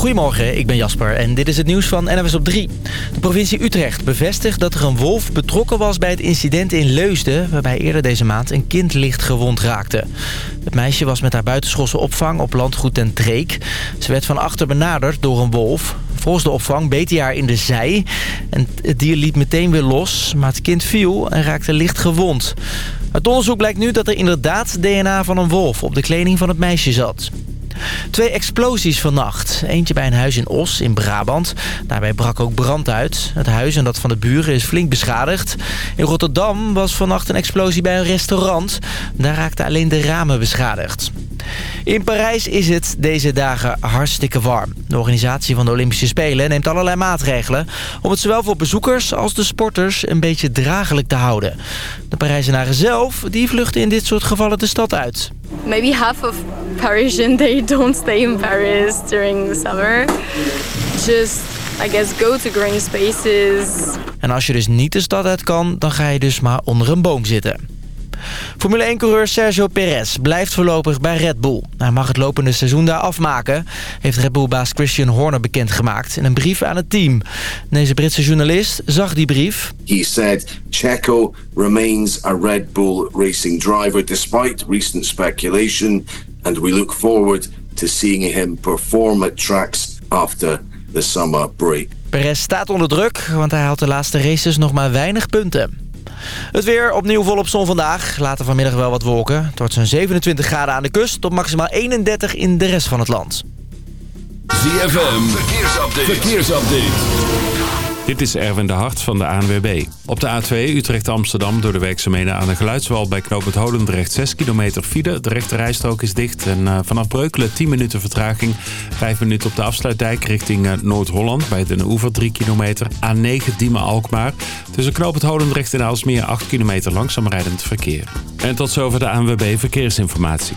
Goedemorgen, ik ben Jasper en dit is het nieuws van NWS op 3. De provincie Utrecht bevestigt dat er een wolf betrokken was bij het incident in Leusden... waarbij eerder deze maand een kind licht gewond raakte. Het meisje was met haar buitenschoolse opvang op landgoed ten Treek. Ze werd van achter benaderd door een wolf. Volgens de opvang beet hij haar in de zij. En het dier liep meteen weer los, maar het kind viel en raakte licht gewond. Het onderzoek blijkt nu dat er inderdaad DNA van een wolf op de kleding van het meisje zat. Twee explosies vannacht. Eentje bij een huis in Os in Brabant. Daarbij brak ook brand uit. Het huis en dat van de buren is flink beschadigd. In Rotterdam was vannacht een explosie bij een restaurant. Daar raakten alleen de ramen beschadigd. In Parijs is het deze dagen hartstikke warm. De organisatie van de Olympische Spelen neemt allerlei maatregelen... om het zowel voor bezoekers als de sporters een beetje dragelijk te houden. De Parijzenaren zelf die vluchten in dit soort gevallen de stad uit. Maybe half of Parisian they don't stay in Paris during the summer. Just I guess go to green spaces. En als je dus niet de stad uit kan, dan ga je dus maar onder een boom zitten. Formule 1-coureur Sergio Perez blijft voorlopig bij Red Bull. Hij mag het lopende seizoen daar afmaken, heeft Red Bull-baas Christian Horner bekendgemaakt in een brief aan het team. Deze Britse journalist zag die brief. He said Checo remains a Red Bull racing driver despite recent speculation and we look forward to seeing him perform at tracks after the summer break. Perez staat onder druk, want hij had de laatste races nog maar weinig punten. Het weer opnieuw volop zon vandaag. Later vanmiddag wel wat wolken. Het wordt zo'n 27 graden aan de kust tot maximaal 31 in de rest van het land. ZFM, verkeersupdate. Dit is Erwin de Hart van de ANWB. Op de A2 Utrecht-Amsterdam door de werkzaamheden aan de Geluidswal bij knooppunt Holendrecht 6 kilometer file. De rechte rijstrook is dicht en uh, vanaf Breukelen 10 minuten vertraging. 5 minuten op de afsluitdijk richting uh, Noord-Holland bij Den Oever 3 kilometer. A9 Diemen-Alkmaar. Tussen knooppunt Holendrecht en Aalsmeer 8 kilometer langzaam rijdend verkeer. En tot zover de ANWB Verkeersinformatie.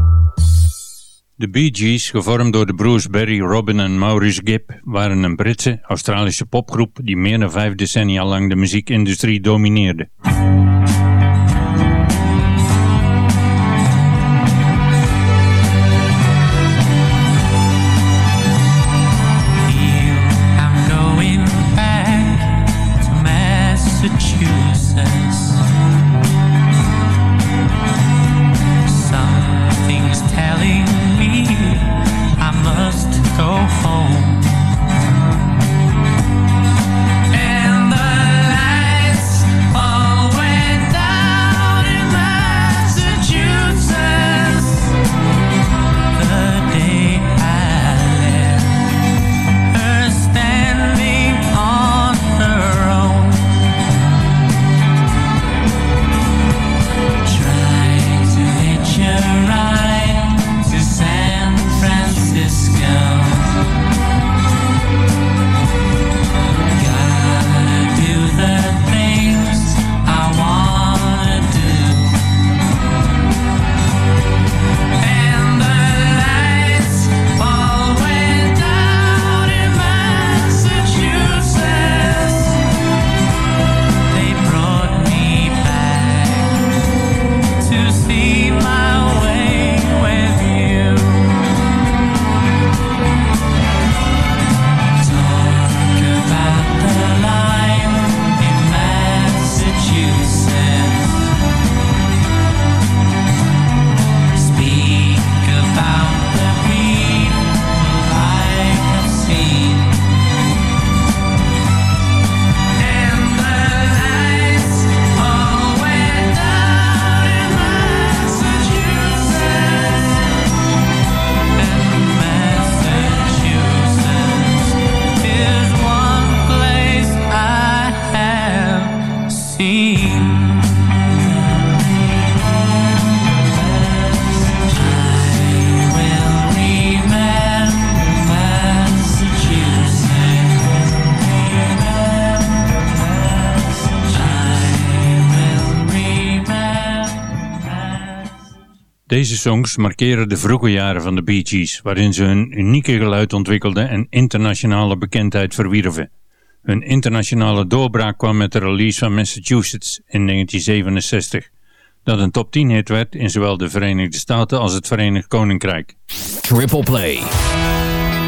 De Bee Gees, gevormd door de broers Barry, Robin en Maurice Gibb, waren een Britse, Australische popgroep die meer dan vijf decennia lang de muziekindustrie domineerde. Deze songs markeren de vroege jaren van de Bee Gees, waarin ze hun unieke geluid ontwikkelden en internationale bekendheid verwierven. Hun internationale doorbraak kwam met de release van Massachusetts in 1967, dat een top 10 hit werd in zowel de Verenigde Staten als het Verenigd Koninkrijk. Triple Play.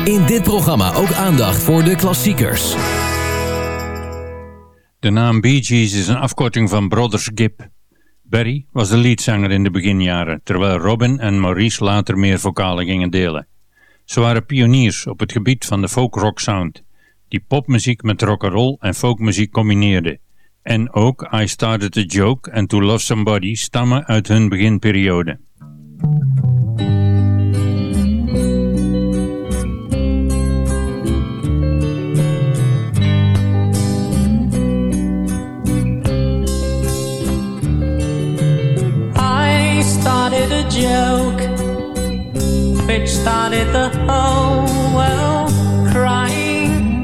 In dit programma ook aandacht voor de klassiekers. De naam Bee Gees is een afkorting van Brothers Gibb. Barry was de leadzanger in de beginjaren, terwijl Robin en Maurice later meer vocalen gingen delen. Ze waren pioniers op het gebied van de folk-rock sound, die popmuziek met rock'n'roll en folkmuziek combineerde. En ook I Started a Joke en To Love Somebody stammen uit hun beginperiode. Joke which started the whole world crying.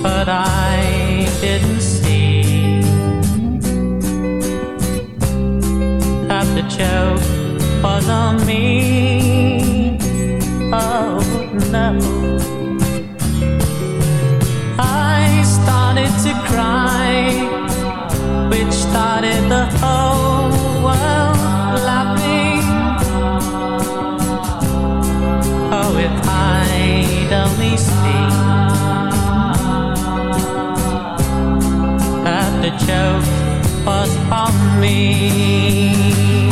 But I didn't see that the joke was on me. Oh no. I started to cry, which started the whole it idly speak That the joke was on me.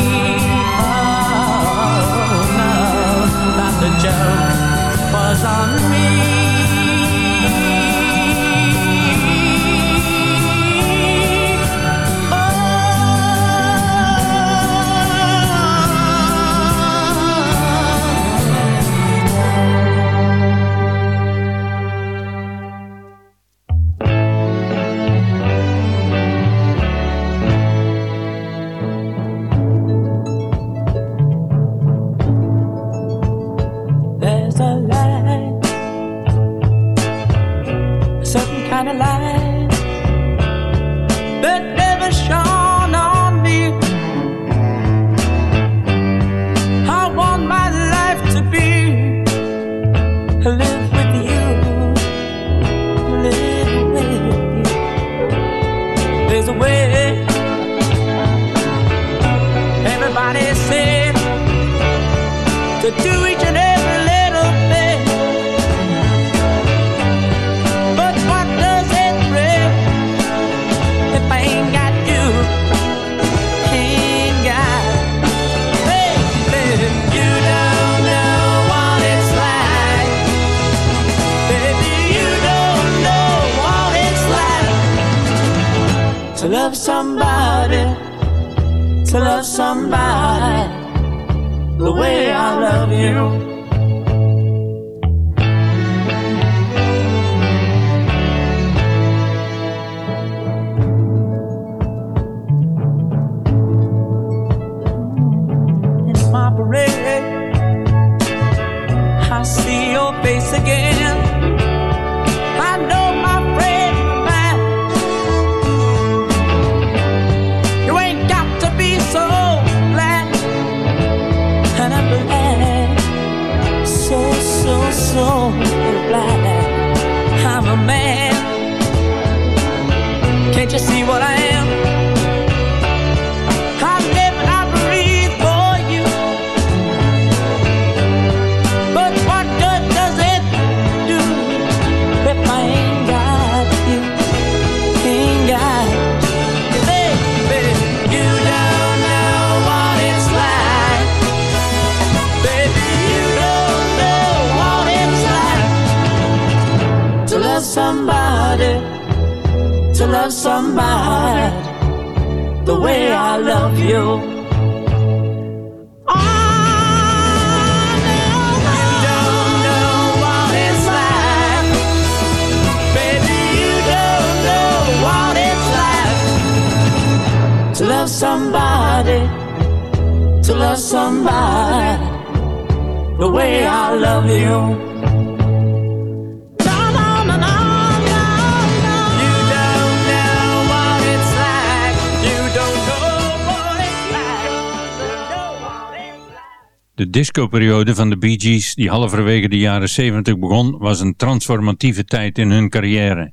De discoperiode van de Bee Gees, die halverwege de jaren 70 begon, was een transformatieve tijd in hun carrière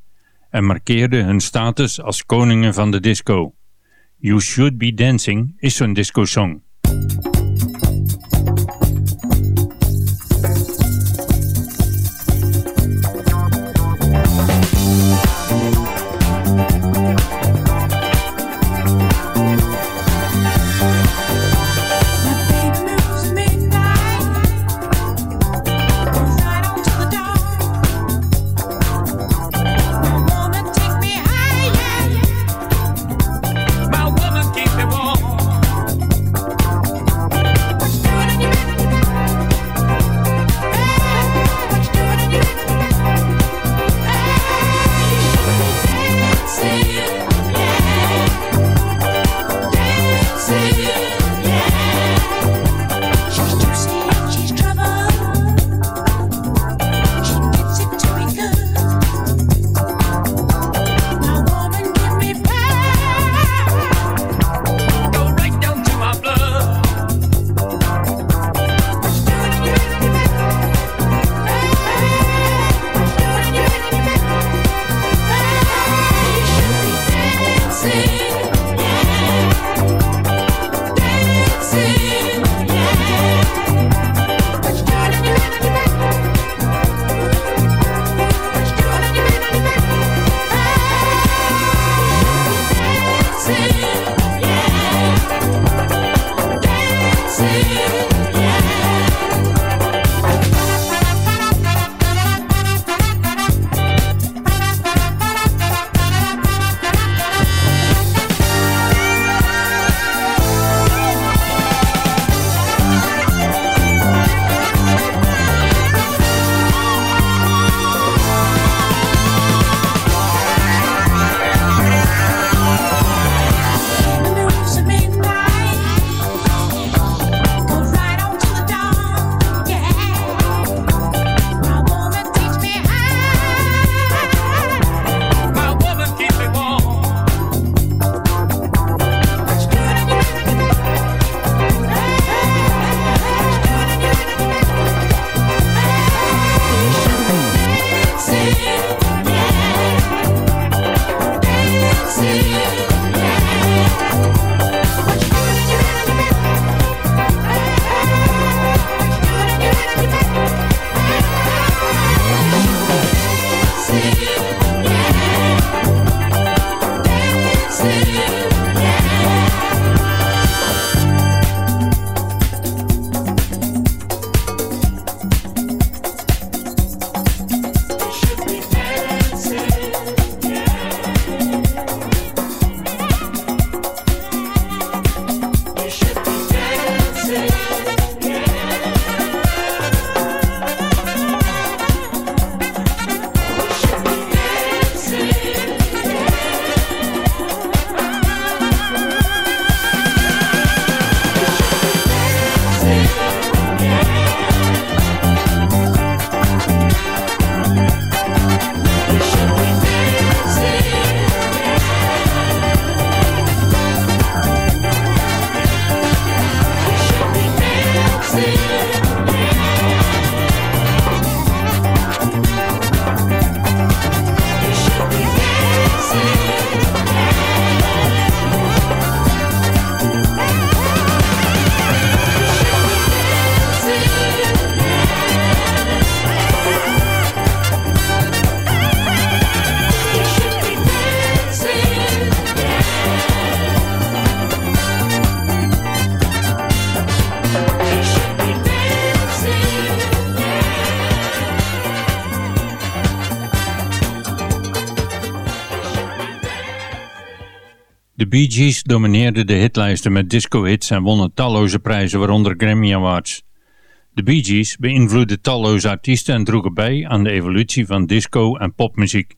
en markeerde hun status als koningen van de disco. You Should Be Dancing is zo'n disco-song. De Bee Gees domineerden de hitlijsten met disco-hits en wonnen talloze prijzen, waaronder Grammy Awards. De Bee Gees beïnvloedden talloze artiesten en droegen bij aan de evolutie van disco en popmuziek.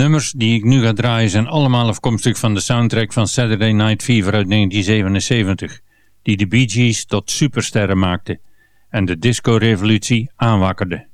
Nummers die ik nu ga draaien zijn allemaal afkomstig van de soundtrack van Saturday Night Fever uit 1977, die de Bee Gees tot supersterren maakte en de disco-revolutie aanwakkerde.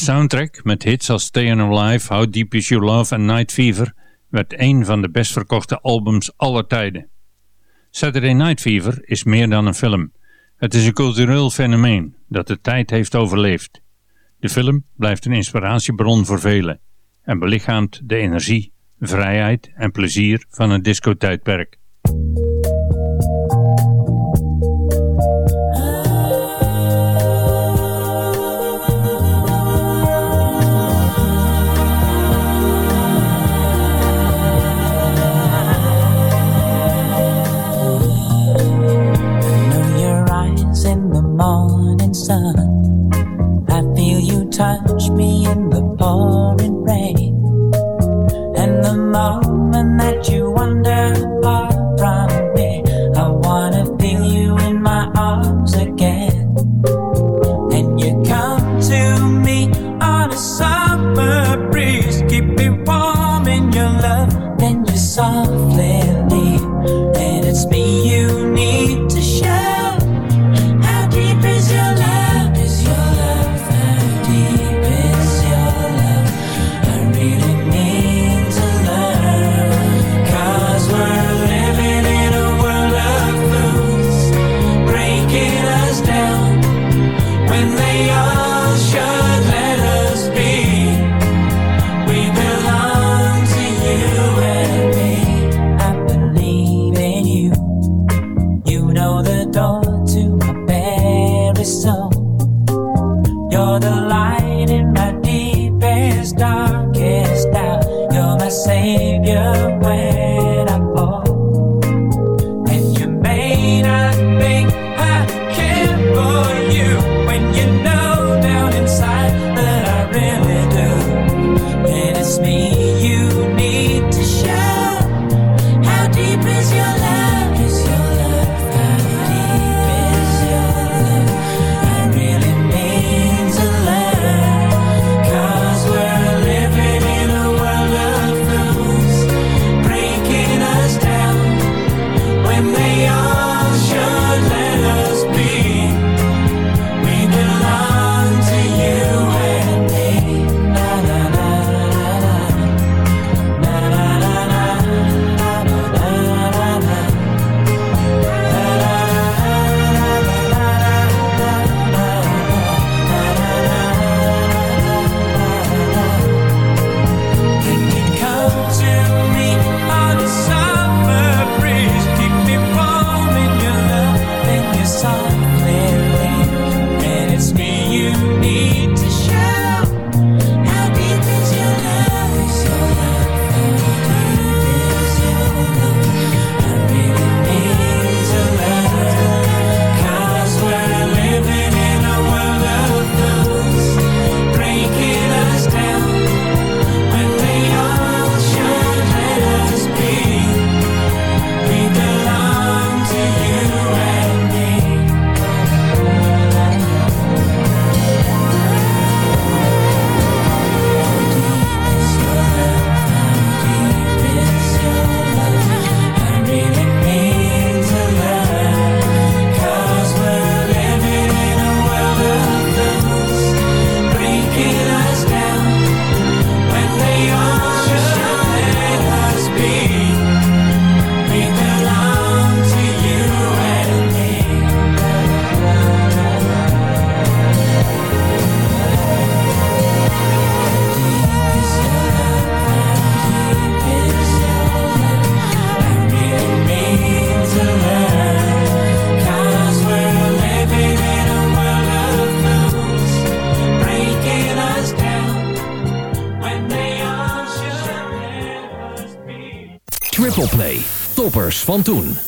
soundtrack, met hits als Stayin' Alive, How Deep Is Your Love en Night Fever, werd een van de best verkochte albums aller tijden. Saturday Night Fever is meer dan een film. Het is een cultureel fenomeen dat de tijd heeft overleefd. De film blijft een inspiratiebron voor velen en belichaamt de energie, vrijheid en plezier van het discotijdperk. tijdperk van toen.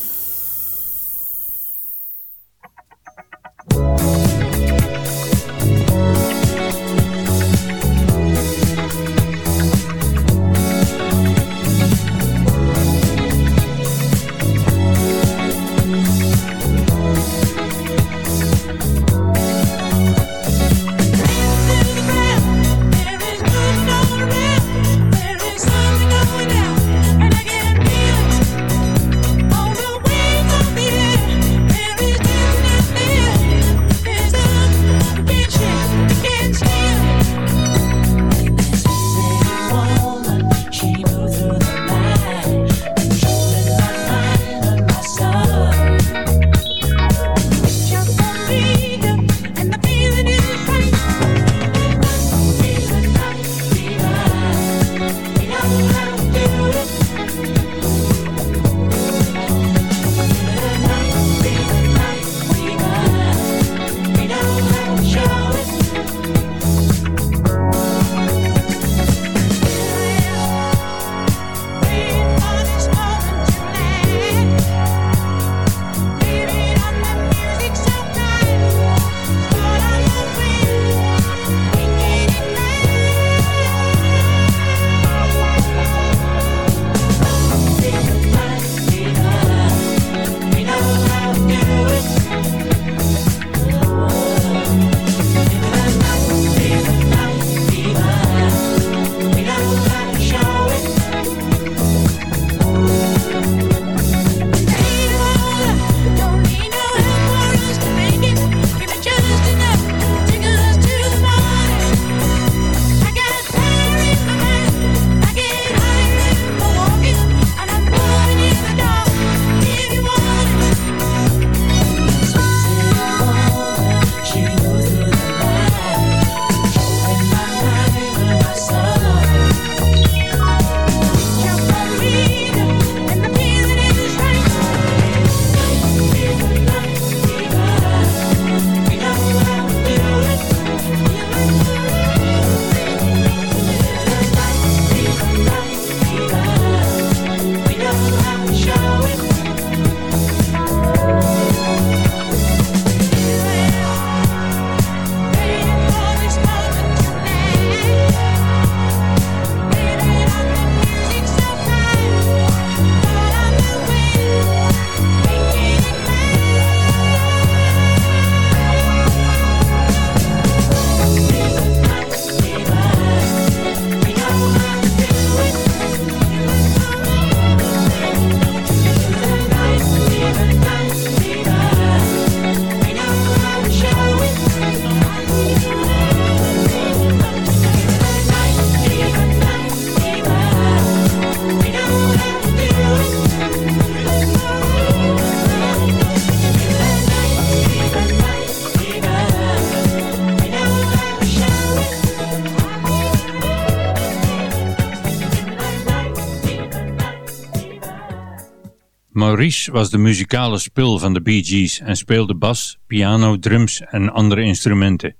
Maurice was de muzikale spul van de Bee Gees en speelde bas, piano, drums en andere instrumenten.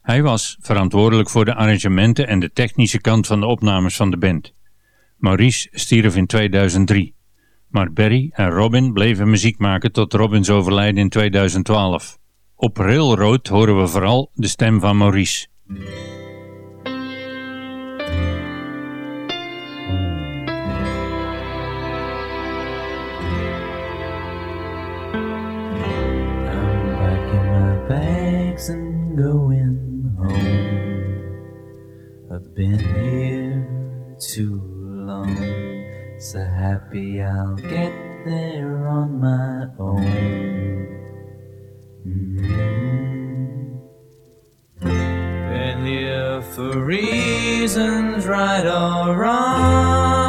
Hij was verantwoordelijk voor de arrangementen en de technische kant van de opnames van de band. Maurice stierf in 2003, maar Barry en Robin bleven muziek maken tot Robins overlijden in 2012. Op Railroad horen we vooral de stem van Maurice. Going home. I've been here too long, so happy I'll get there on my own. Mhm. Been here for reasons right or wrong.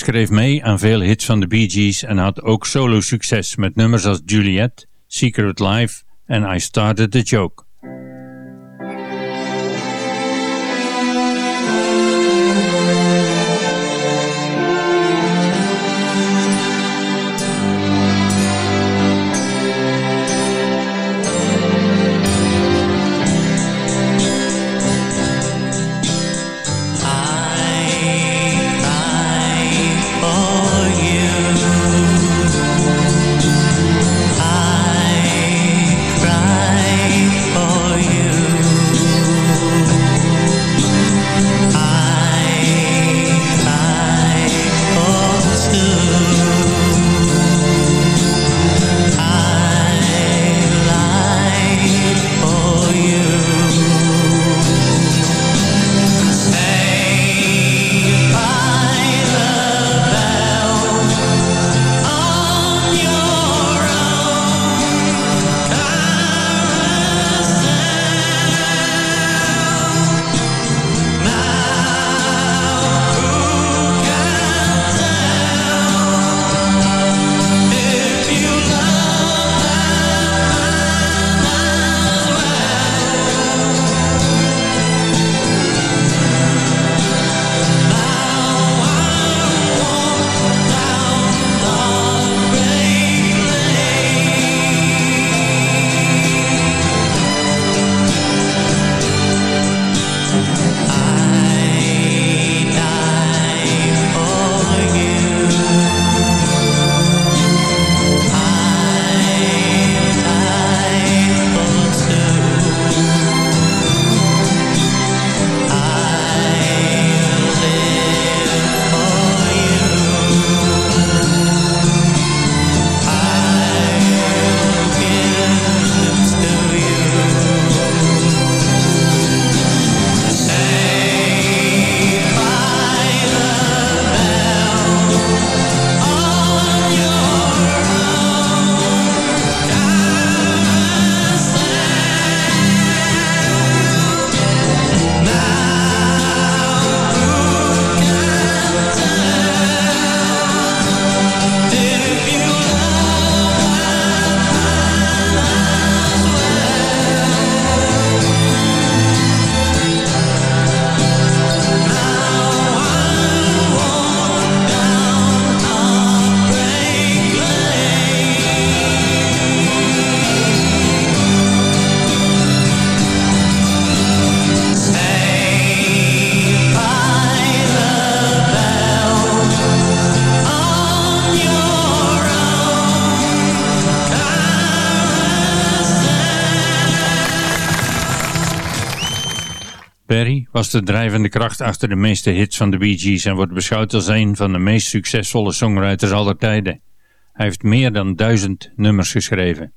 Schreef mee aan veel hits van de Bee Gees en had ook solo succes met nummers als Juliet, Secret Life en I Started the Joke. Was de drijvende kracht achter de meeste hits van de Bee Gees en wordt beschouwd als een van de meest succesvolle songwriters aller tijden. Hij heeft meer dan duizend nummers geschreven.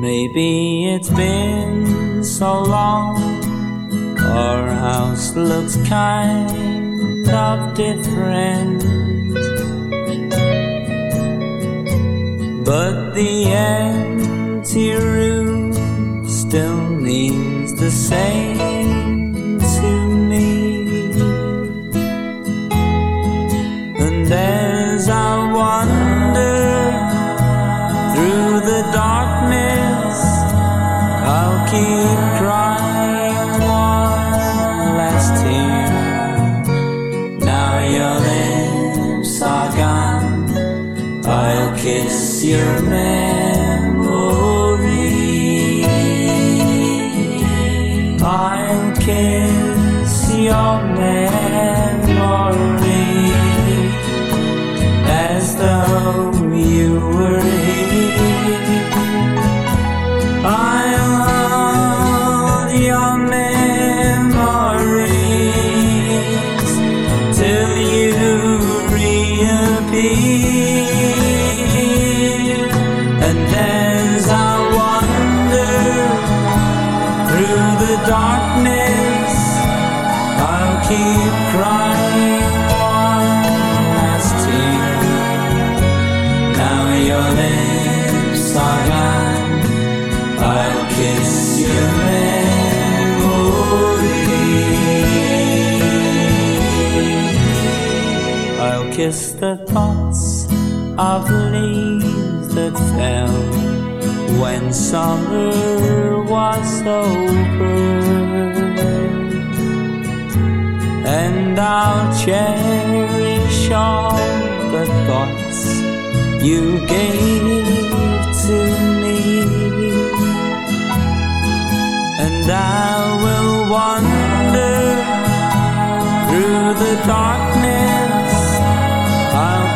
Maybe it's been so long, our house looks kind of different. But the empty room still means the same to me. And as I wander through the darkness, I'll keep crying one last tear. Now your lips are gone, I'll kiss your memory. I'll kiss your memory as though you were The thoughts of the leaves that fell when summer was over. And I'll cherish all the thoughts you gave to me. And I will wander through the darkness.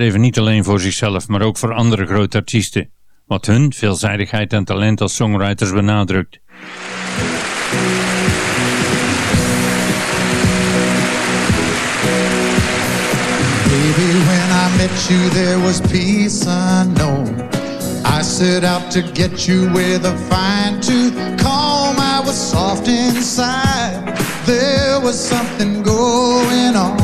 Even niet alleen voor zichzelf, maar ook voor andere grote artiesten, wat hun veelzijdigheid en talent als songwriters benadrukt. Baby, when I met you there was peace unknown I set out to get you with a fine tooth. Comb I was soft inside. There was something going on.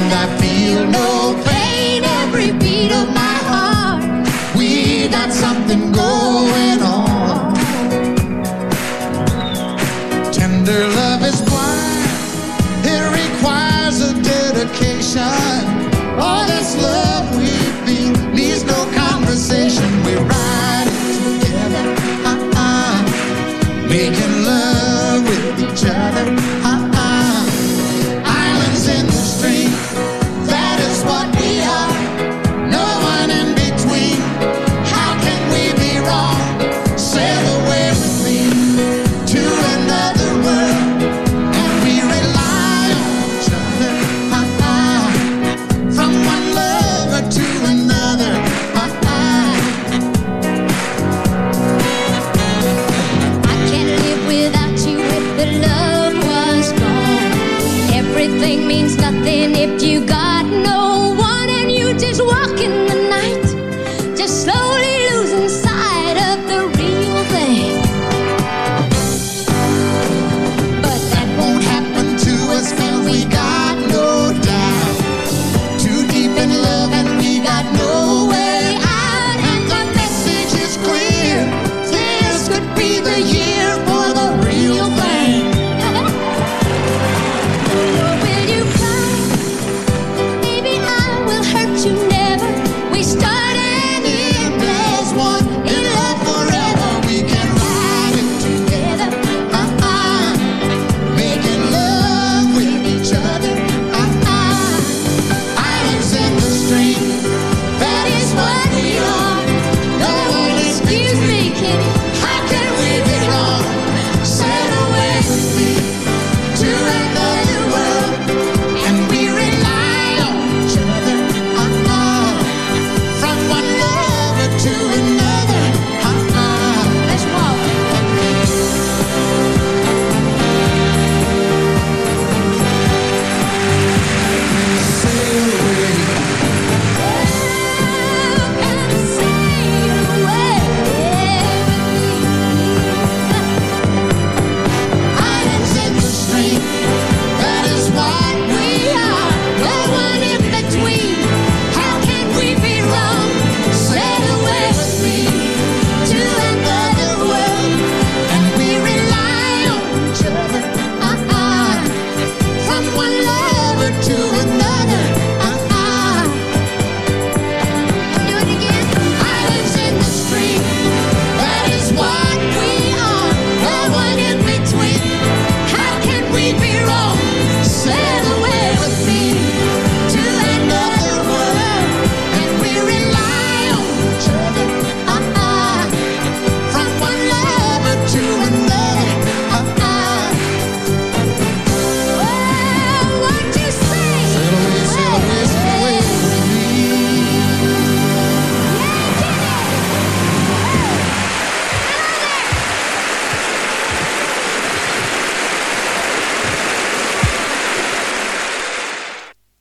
and I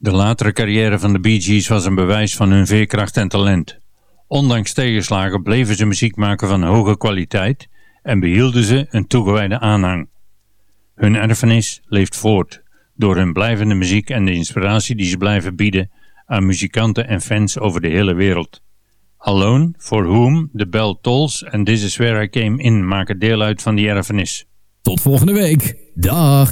De latere carrière van de Bee Gees was een bewijs van hun veerkracht en talent. Ondanks tegenslagen bleven ze muziek maken van hoge kwaliteit en behielden ze een toegewijde aanhang. Hun erfenis leeft voort door hun blijvende muziek en de inspiratie die ze blijven bieden aan muzikanten en fans over de hele wereld. Alone, For Whom, The Bell Tolls en This Is Where I Came In maken deel uit van die erfenis. Tot volgende week. Dag.